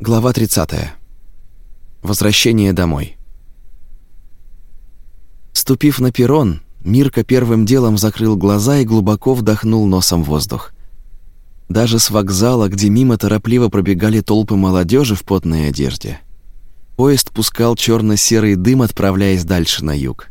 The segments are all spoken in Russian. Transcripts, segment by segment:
Глава 30. Возвращение домой. Ступив на перрон, Мирка первым делом закрыл глаза и глубоко вдохнул носом воздух. Даже с вокзала, где мимо торопливо пробегали толпы молодежи в потной одежде, поезд пускал черно серый дым, отправляясь дальше на юг.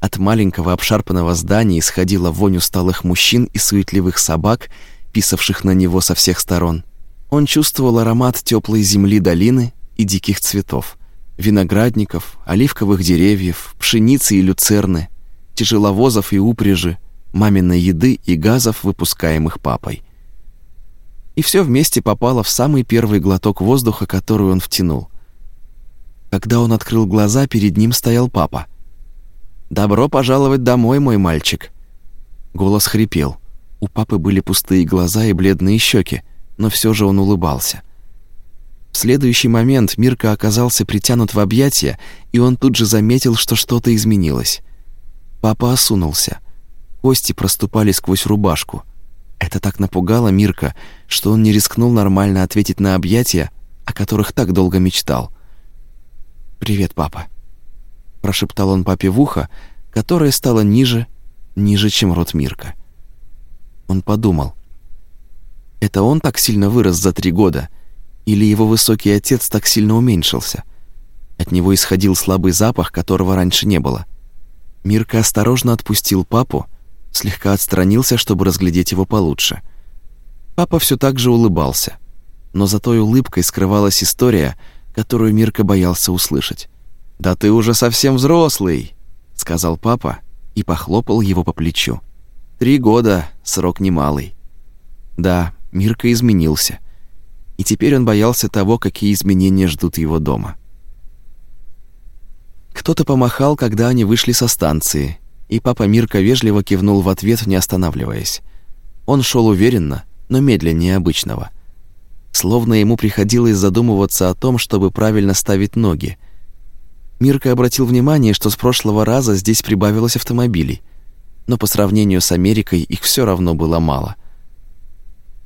От маленького обшарпанного здания исходила вонь усталых мужчин и суетливых собак, писавших на него со всех сторон – он чувствовал аромат теплой земли долины и диких цветов, виноградников, оливковых деревьев, пшеницы и люцерны, тяжеловозов и упряжи, маминой еды и газов, выпускаемых папой. И все вместе попало в самый первый глоток воздуха, который он втянул. Когда он открыл глаза, перед ним стоял папа. «Добро пожаловать домой, мой мальчик!» Голос хрипел. У папы были пустые глаза и бледные щеки но все же он улыбался. В следующий момент Мирка оказался притянут в объятия, и он тут же заметил, что что-то изменилось. Папа осунулся. Кости проступали сквозь рубашку. Это так напугало Мирка, что он не рискнул нормально ответить на объятия, о которых так долго мечтал. «Привет, папа», — прошептал он папе в ухо, которое стало ниже, ниже, чем рот Мирка. Он подумал — это он так сильно вырос за три года? Или его высокий отец так сильно уменьшился? От него исходил слабый запах, которого раньше не было. Мирка осторожно отпустил папу, слегка отстранился, чтобы разглядеть его получше. Папа все так же улыбался, но за той улыбкой скрывалась история, которую Мирка боялся услышать. «Да ты уже совсем взрослый», — сказал папа и похлопал его по плечу. «Три года, срок немалый». Да, Мирка изменился, и теперь он боялся того, какие изменения ждут его дома. Кто-то помахал, когда они вышли со станции, и папа Мирка вежливо кивнул в ответ, не останавливаясь. Он шел уверенно, но медленнее обычного. Словно ему приходилось задумываться о том, чтобы правильно ставить ноги. Мирка обратил внимание, что с прошлого раза здесь прибавилось автомобилей, но по сравнению с Америкой их все равно было мало.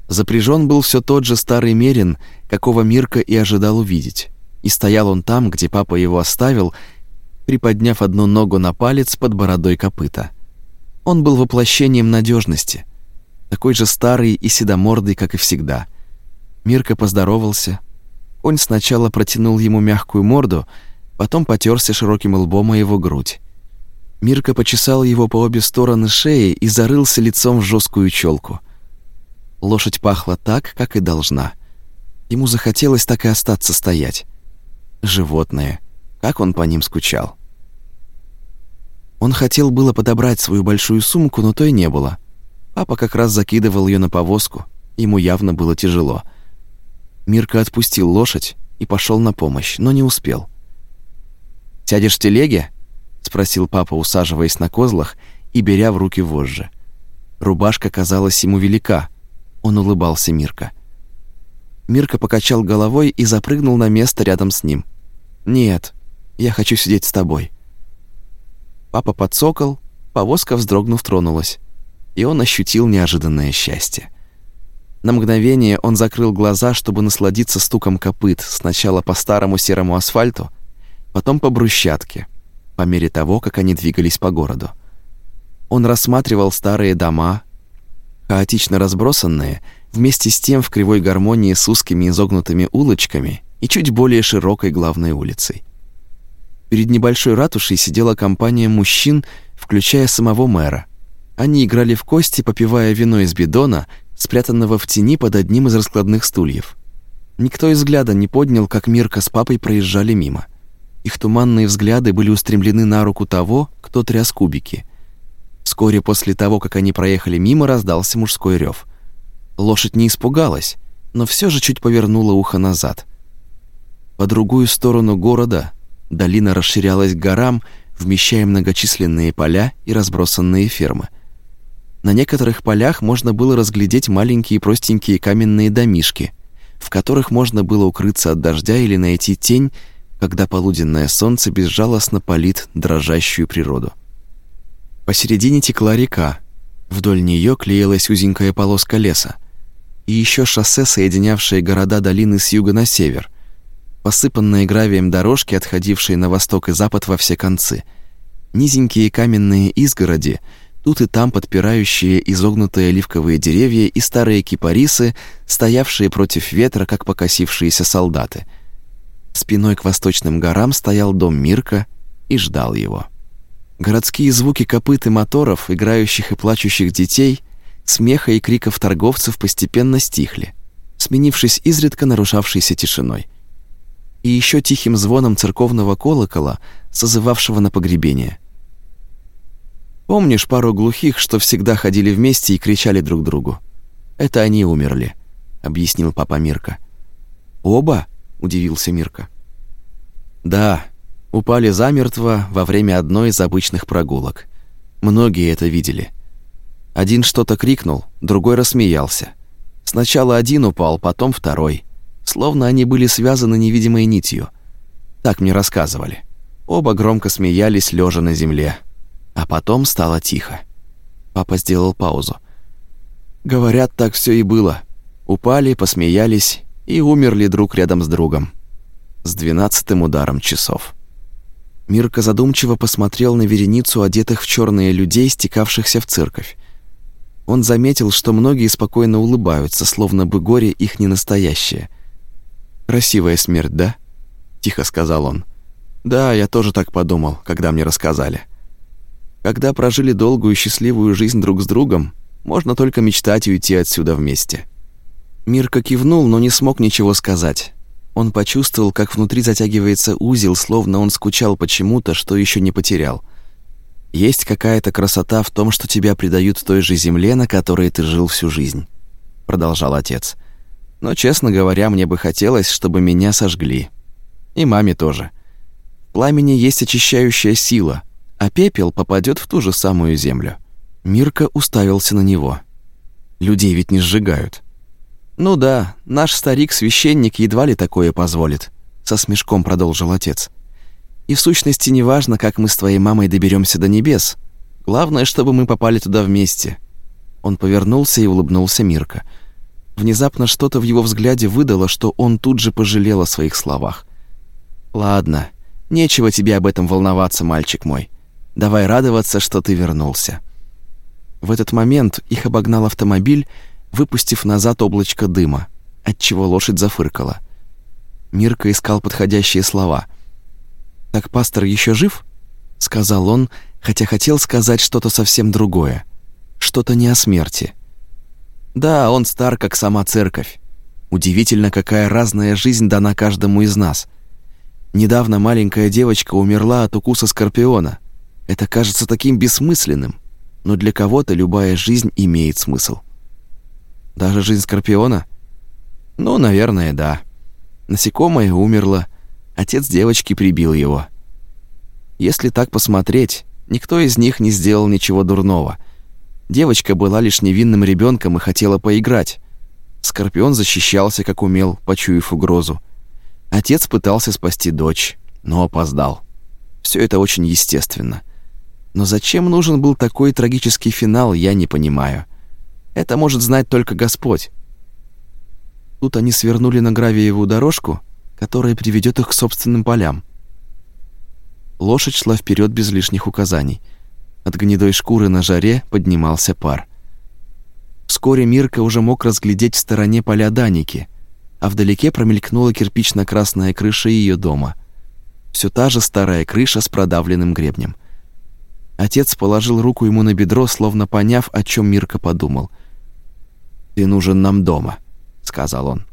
Запряжен был все тот же старый Мерин, какого Мирка и ожидал увидеть. И стоял он там, где папа его оставил, приподняв одну ногу на палец под бородой копыта. Он был воплощением надежности, такой же старый и седомордый, как и всегда. Мирка поздоровался. Конь сначала протянул ему мягкую морду, потом потерся широким лбом о его грудь. Мирка почесал его по обе стороны шеи и зарылся лицом в жесткую челку. Лошадь пахла так, как и должна. Ему захотелось так и остаться стоять. Животные. Как он по ним скучал. Он хотел было подобрать свою большую сумку, но той не было. Папа как раз закидывал ее на повозку. Ему явно было тяжело. Мирка отпустил лошадь и пошел на помощь, но не успел. «Сядешь в телеге?» — спросил папа, усаживаясь на козлах и беря в руки вожжи. Рубашка казалась ему велика, он улыбался Мирка. Мирка покачал головой и запрыгнул на место рядом с ним. «Нет, я хочу сидеть с тобой». Папа подсокол, повозка, вздрогнув, тронулась, и он ощутил неожиданное счастье. На мгновение он закрыл глаза, чтобы насладиться стуком копыт сначала по старому серому асфальту, потом по брусчатке, по мере того, как они двигались по городу. Он рассматривал старые дома, хаотично разбросанные, вместе с тем в кривой гармонии с узкими изогнутыми улочками и чуть более широкой главной улицей. Перед небольшой ратушей сидела компания мужчин, включая самого мэра. Они играли в кости, попивая вино из бидона, спрятанного в тени под одним из раскладных стульев. Никто из взгляда не поднял, как Мирка с папой проезжали мимо. Их туманные взгляды были устремлены на руку того, кто тряс кубики — Вскоре после того, как они проехали мимо, раздался мужской рев. Лошадь не испугалась, но все же чуть повернула ухо назад. По другую сторону города долина расширялась к горам, вмещая многочисленные поля и разбросанные фермы. На некоторых полях можно было разглядеть маленькие простенькие каменные домишки, в которых можно было укрыться от дождя или найти тень, когда полуденное солнце безжалостно палит дрожащую природу. Посередине текла река. Вдоль нее клеилась узенькая полоска леса. И еще шоссе, соединявшее города долины с юга на север, посыпанные гравием дорожки, отходившие на восток и запад во все концы, низенькие каменные изгороди, тут и там подпирающие изогнутые оливковые деревья и старые кипарисы, стоявшие против ветра, как покосившиеся солдаты. Спиной к восточным горам стоял дом Мирка и ждал его. Городские звуки копыт и моторов, играющих и плачущих детей, смеха и криков торговцев постепенно стихли, сменившись изредка нарушавшейся тишиной. И еще тихим звоном церковного колокола, созывавшего на погребение. Помнишь пару глухих, что всегда ходили вместе и кричали друг другу? Это они умерли, объяснил папа Мирка. Оба? удивился Мирка. Да, упали замертво во время одной из обычных прогулок. Многие это видели. Один что-то крикнул, другой рассмеялся. Сначала один упал, потом второй. Словно они были связаны невидимой нитью. Так мне рассказывали. Оба громко смеялись, лежа на земле. А потом стало тихо. Папа сделал паузу. Говорят, так все и было. Упали, посмеялись и умерли друг рядом с другом. С двенадцатым ударом часов. Мирка задумчиво посмотрел на вереницу одетых в черные людей, стекавшихся в церковь. Он заметил, что многие спокойно улыбаются, словно бы горе их не настоящее. «Красивая смерть, да?» — тихо сказал он. «Да, я тоже так подумал, когда мне рассказали. Когда прожили долгую и счастливую жизнь друг с другом, можно только мечтать уйти отсюда вместе». Мирка кивнул, но не смог ничего сказать. Он почувствовал, как внутри затягивается узел, словно он скучал почему-то, что еще не потерял — есть какая-то красота в том, что тебя предают той же земле, на которой ты жил всю жизнь, продолжал отец. Но, честно говоря, мне бы хотелось, чтобы меня сожгли. И маме тоже. В пламени есть очищающая сила, а пепел попадет в ту же самую землю. Мирка уставился на него. Людей ведь не сжигают. Ну да, наш старик-священник едва ли такое позволит, со смешком продолжил отец. И в сущности не важно, как мы с твоей мамой доберемся до небес. Главное, чтобы мы попали туда вместе». Он повернулся и улыбнулся Мирка. Внезапно что-то в его взгляде выдало, что он тут же пожалел о своих словах. «Ладно, нечего тебе об этом волноваться, мальчик мой. Давай радоваться, что ты вернулся». В этот момент их обогнал автомобиль, выпустив назад облачко дыма, отчего лошадь зафыркала. Мирка искал подходящие слова — «Так пастор еще жив?» — сказал он, хотя хотел сказать что-то совсем другое, что-то не о смерти. «Да, он стар, как сама церковь. Удивительно, какая разная жизнь дана каждому из нас. Недавно маленькая девочка умерла от укуса скорпиона. Это кажется таким бессмысленным, но для кого-то любая жизнь имеет смысл. Даже жизнь скорпиона? Ну, наверное, да. Насекомое умерло, Отец девочки прибил его. Если так посмотреть, никто из них не сделал ничего дурного. Девочка была лишь невинным ребенком и хотела поиграть. Скорпион защищался, как умел, почуяв угрозу. Отец пытался спасти дочь, но опоздал. Все это очень естественно. Но зачем нужен был такой трагический финал, я не понимаю. Это может знать только Господь. Тут они свернули на гравиевую дорожку, которая приведет их к собственным полям. Лошадь шла вперед без лишних указаний. От гнедой шкуры на жаре поднимался пар. Вскоре Мирка уже мог разглядеть в стороне поля Даники, а вдалеке промелькнула кирпично-красная крыша ее дома. Все та же старая крыша с продавленным гребнем. Отец положил руку ему на бедро, словно поняв, о чем Мирка подумал. «Ты нужен нам дома», — сказал он.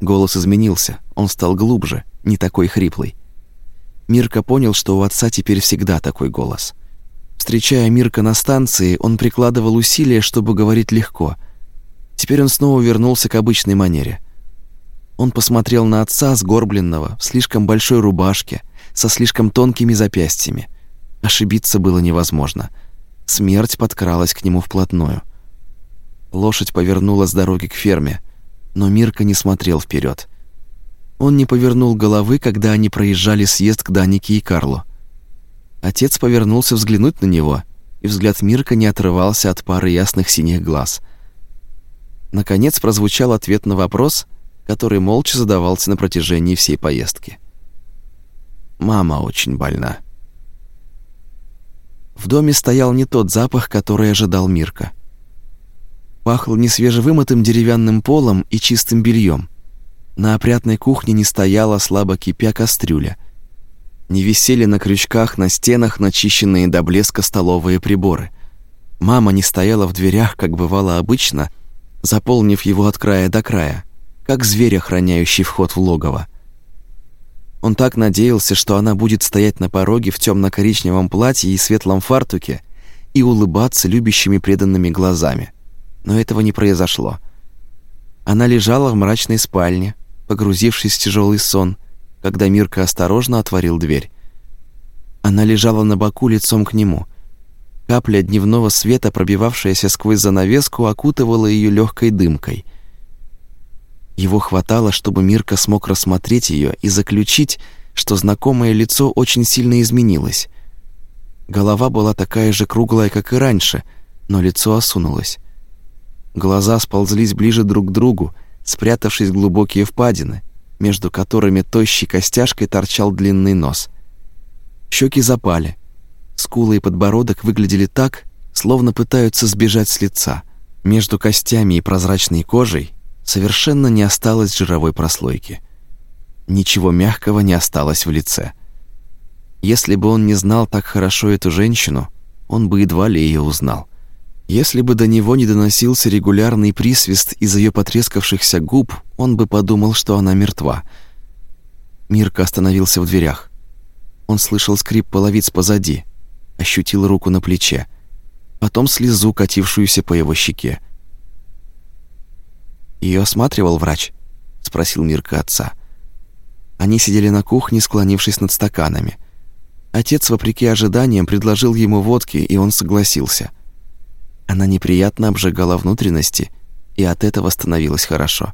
Голос изменился, он стал глубже, не такой хриплый. Мирка понял, что у отца теперь всегда такой голос. Встречая Мирка на станции, он прикладывал усилия, чтобы говорить легко. Теперь он снова вернулся к обычной манере. Он посмотрел на отца, сгорбленного, в слишком большой рубашке, со слишком тонкими запястьями. Ошибиться было невозможно. Смерть подкралась к нему вплотную. Лошадь повернула с дороги к ферме — но Мирка не смотрел вперед. Он не повернул головы, когда они проезжали съезд к Данике и Карлу. Отец повернулся взглянуть на него, и взгляд Мирка не отрывался от пары ясных синих глаз. Наконец прозвучал ответ на вопрос, который молча задавался на протяжении всей поездки. «Мама очень больна». В доме стоял не тот запах, который ожидал Мирка. Пахло несвежевымытым деревянным полом и чистым бельем. На опрятной кухне не стояла слабо кипя кастрюля. Не висели на крючках на стенах начищенные до блеска столовые приборы. Мама не стояла в дверях, как бывало обычно, заполнив его от края до края, как зверь, охраняющий вход в логово. Он так надеялся, что она будет стоять на пороге в темно коричневом платье и светлом фартуке и улыбаться любящими преданными глазами. Но этого не произошло. Она лежала в мрачной спальне, погрузившись в тяжелый сон, когда Мирка осторожно отворил дверь. Она лежала на боку лицом к нему. Капля дневного света, пробивавшаяся сквозь занавеску, окутывала ее легкой дымкой. Его хватало, чтобы Мирка смог рассмотреть ее и заключить, что знакомое лицо очень сильно изменилось. Голова была такая же круглая, как и раньше, но лицо осунулось. Глаза сползлись ближе друг к другу, спрятавшись в глубокие впадины, между которыми тощей костяшкой торчал длинный нос. Щеки запали. Скулы и подбородок выглядели так, словно пытаются сбежать с лица. Между костями и прозрачной кожей совершенно не осталось жировой прослойки. Ничего мягкого не осталось в лице. Если бы он не знал так хорошо эту женщину, он бы едва ли ее узнал. Если бы до него не доносился регулярный присвист из ее потрескавшихся губ, он бы подумал, что она мертва. Мирка остановился в дверях. Он слышал скрип половиц позади, ощутил руку на плече, потом слезу, катившуюся по его щеке. Ее осматривал врач?» — спросил Мирка отца. Они сидели на кухне, склонившись над стаканами. Отец, вопреки ожиданиям, предложил ему водки, и он согласился. Она неприятно обжигала внутренности, и от этого становилось хорошо.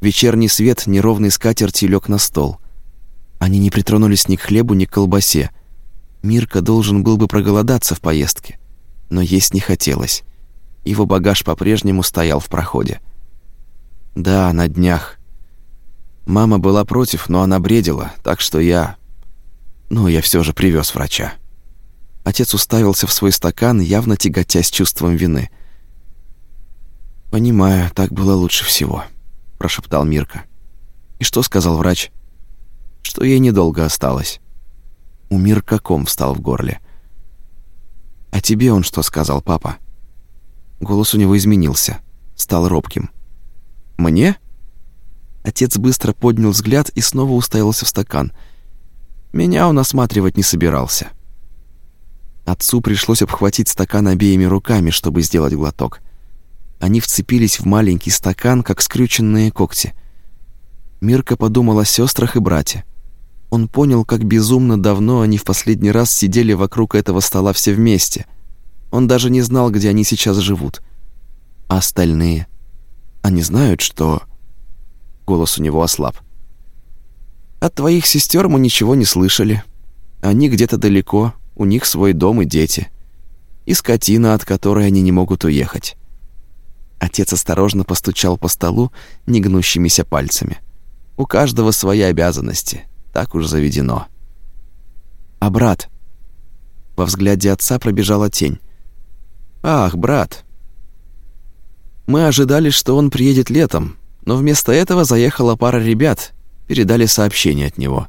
Вечерний свет неровной скатерти лег на стол. Они не притронулись ни к хлебу, ни к колбасе. Мирка должен был бы проголодаться в поездке, но есть не хотелось. Его багаж по-прежнему стоял в проходе. Да, на днях. Мама была против, но она бредила, так что я... Ну, я все же привез врача. Отец уставился в свой стакан, явно тяготясь чувством вины. «Понимаю, так было лучше всего», — прошептал Мирка. «И что сказал врач?» «Что ей недолго осталось». У Мирка ком встал в горле. «А тебе он что сказал, папа?» Голос у него изменился, стал робким. «Мне?» Отец быстро поднял взгляд и снова уставился в стакан. Меня он осматривать не собирался. Отцу пришлось обхватить стакан обеими руками, чтобы сделать глоток. Они вцепились в маленький стакан, как скрюченные когти. Мирка подумал о сестрах и брате. Он понял, как безумно давно они в последний раз сидели вокруг этого стола все вместе — он даже не знал, где они сейчас живут. А остальные? Они знают, что... Голос у него ослаб. От твоих сестер мы ничего не слышали. Они где-то далеко, у них свой дом и дети. И скотина, от которой они не могут уехать. Отец осторожно постучал по столу негнущимися пальцами. У каждого свои обязанности, так уж заведено. А брат? Во взгляде отца пробежала тень. «Ах, брат!» Мы ожидали, что он приедет летом, но вместо этого заехала пара ребят, передали сообщение от него.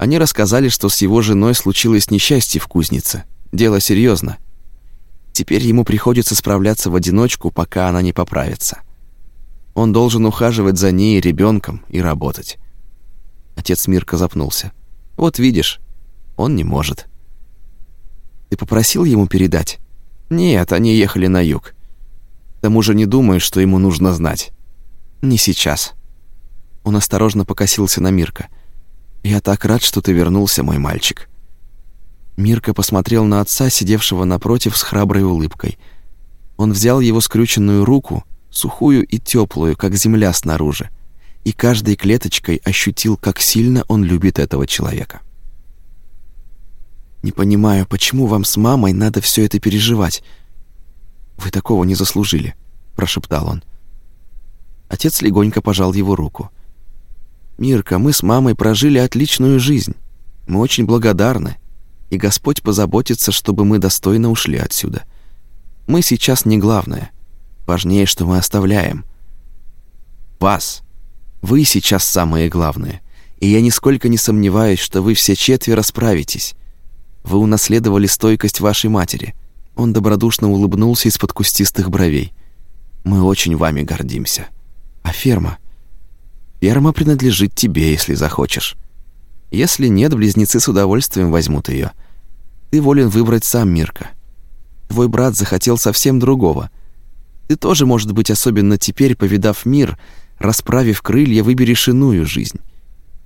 Они рассказали, что с его женой случилось несчастье в кузнице. Дело серьезно. Теперь ему приходится справляться в одиночку, пока она не поправится. Он должен ухаживать за ней и ребенком и работать. Отец Мирка запнулся. «Вот видишь, он не может». «Ты попросил ему передать?» Нет, они ехали на юг. К тому же не думаю, что ему нужно знать. Не сейчас. Он осторожно покосился на Мирка. Я так рад, что ты вернулся, мой мальчик. Мирка посмотрел на отца, сидевшего напротив с храброй улыбкой. Он взял его скрюченную руку, сухую и теплую, как земля снаружи, и каждой клеточкой ощутил, как сильно он любит этого человека. Не понимаю, почему вам с мамой надо все это переживать? Вы такого не заслужили, прошептал он. Отец легонько пожал его руку. «Мирка, мы с мамой прожили отличную жизнь. Мы очень благодарны, и Господь позаботится, чтобы мы достойно ушли отсюда. Мы сейчас не главное. Важнее, что мы оставляем. Вас. Вы сейчас самые главные. И я нисколько не сомневаюсь, что вы все четверо справитесь. Вы унаследовали стойкость вашей матери». Он добродушно улыбнулся из-под кустистых бровей. «Мы очень вами гордимся». А ферма? Ферма принадлежит тебе, если захочешь. Если нет, близнецы с удовольствием возьмут ее. Ты волен выбрать сам, Мирка. Твой брат захотел совсем другого. Ты тоже, может быть, особенно теперь, повидав мир, расправив крылья, выберешь иную жизнь.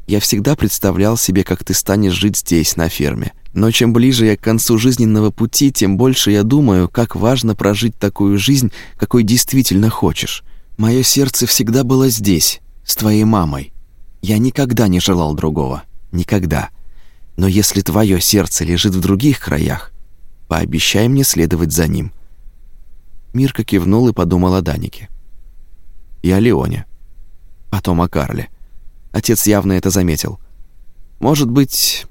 Я всегда представлял себе, как ты станешь жить здесь, на ферме. Но чем ближе я к концу жизненного пути, тем больше я думаю, как важно прожить такую жизнь, какой действительно хочешь. Мое сердце всегда было здесь, с твоей мамой. Я никогда не желал другого. Никогда. Но если твое сердце лежит в других краях, пообещай мне следовать за ним». Мирка кивнул и подумал о Данике. И о Леоне. Потом о Карле. Отец явно это заметил. «Может быть...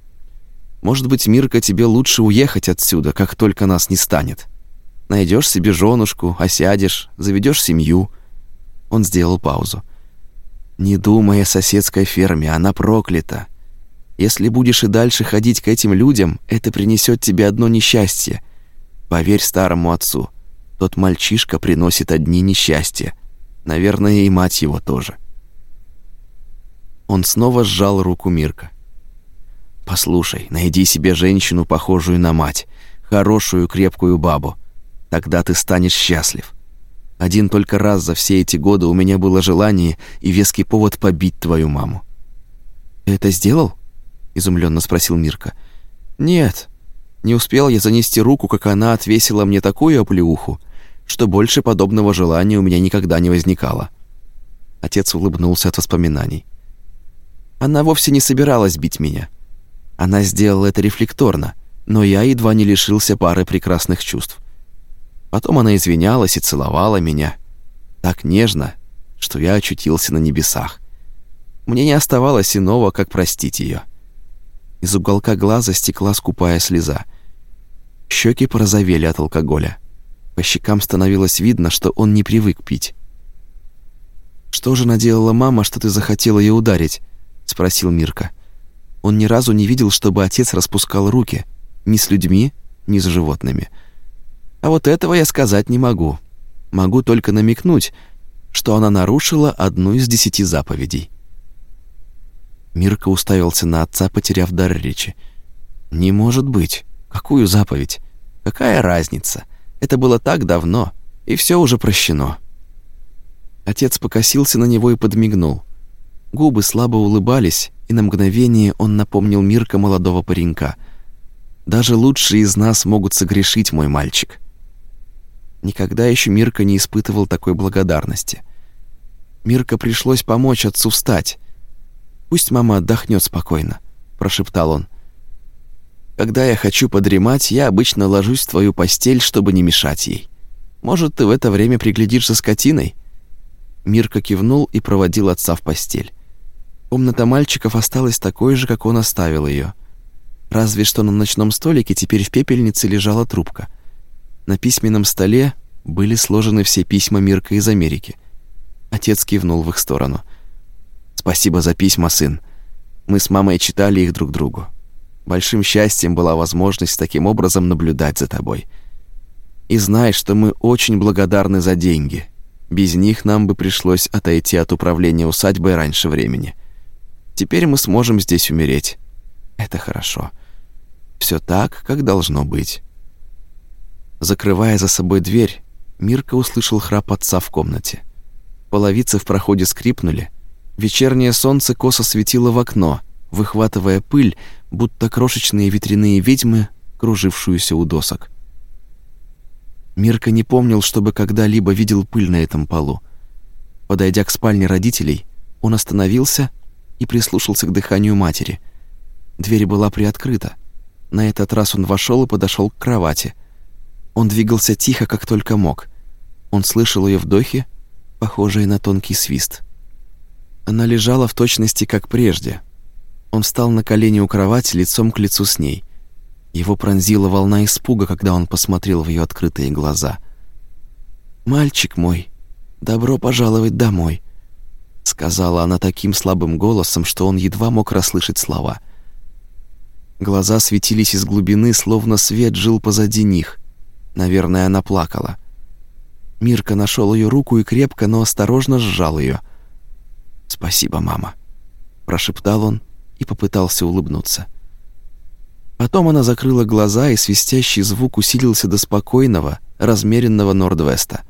Может быть, Мирка, тебе лучше уехать отсюда, как только нас не станет. Найдешь себе женушку, осядешь, заведешь семью». Он сделал паузу. «Не думай о соседской ферме, она проклята. Если будешь и дальше ходить к этим людям, это принесет тебе одно несчастье. Поверь старому отцу, тот мальчишка приносит одни несчастья. Наверное, и мать его тоже». Он снова сжал руку Мирка. «Послушай, найди себе женщину, похожую на мать, хорошую крепкую бабу. Тогда ты станешь счастлив. Один только раз за все эти годы у меня было желание и веский повод побить твою маму». это сделал?» — изумленно спросил Мирка. «Нет. Не успел я занести руку, как она отвесила мне такую оплеуху, что больше подобного желания у меня никогда не возникало». Отец улыбнулся от воспоминаний. Она вовсе не собиралась бить меня. Она сделала это рефлекторно, но я едва не лишился пары прекрасных чувств. Потом она извинялась и целовала меня. Так нежно, что я очутился на небесах. Мне не оставалось иного, как простить ее. Из уголка глаза стекла скупая слеза. Щеки порозовели от алкоголя. По щекам становилось видно, что он не привык пить. «Что же наделала мама, что ты захотела ее ударить?» — спросил Мирка. Он ни разу не видел, чтобы отец распускал руки. Ни с людьми, ни с животными. А вот этого я сказать не могу. Могу только намекнуть, что она нарушила одну из десяти заповедей. Мирка уставился на отца, потеряв дар речи. «Не может быть. Какую заповедь? Какая разница? Это было так давно, и все уже прощено». Отец покосился на него и подмигнул. Губы слабо улыбались, и на мгновение он напомнил Мирка молодого паренька. «Даже лучшие из нас могут согрешить, мой мальчик. Никогда еще Мирка не испытывал такой благодарности. Мирка пришлось помочь отцу встать. «Пусть мама отдохнет спокойно», — прошептал он. «Когда я хочу подремать, я обычно ложусь в твою постель, чтобы не мешать ей. Может, ты в это время приглядишь за скотиной?» Мирка кивнул и проводил отца в постель. Комната мальчиков осталась такой же, как он оставил ее. Разве что на ночном столике теперь в пепельнице лежала трубка — на письменном столе были сложены все письма Мирка из Америки. Отец кивнул в их сторону. «Спасибо за письма, сын. Мы с мамой читали их друг другу. Большим счастьем была возможность таким образом наблюдать за тобой. И знай, что мы очень благодарны за деньги. Без них нам бы пришлось отойти от управления усадьбой раньше времени. Теперь мы сможем здесь умереть. Это хорошо. Все так, как должно быть». Закрывая за собой дверь, Мирка услышал храп отца в комнате. Половицы в проходе скрипнули. Вечернее солнце косо светило в окно, выхватывая пыль, будто крошечные ветряные ведьмы, кружившуюся у досок. Мирка не помнил, чтобы когда-либо видел пыль на этом полу. Подойдя к спальне родителей, он остановился и прислушался к дыханию матери. Дверь была приоткрыта. На этот раз он вошел и подошел к кровати — он двигался тихо, как только мог. Он слышал ее вдохи, похожее на тонкий свист. Она лежала в точности, как прежде. Он встал на колени у кровати лицом к лицу с ней. Его пронзила волна испуга, когда он посмотрел в ее открытые глаза. «Мальчик мой, добро пожаловать домой», — сказала она таким слабым голосом, что он едва мог расслышать слова. Глаза светились из глубины, словно свет жил позади них. Наверное, она плакала. Мирка нашел ее руку и крепко, но осторожно сжал ее. «Спасибо, мама», — прошептал он и попытался улыбнуться. Потом она закрыла глаза, и свистящий звук усилился до спокойного, размеренного Нордвеста.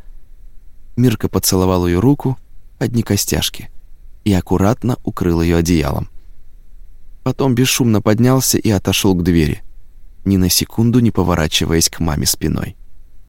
Мирка поцеловал ее руку, одни костяшки, и аккуратно укрыл ее одеялом. Потом бесшумно поднялся и отошел к двери, ни на секунду не поворачиваясь к маме спиной.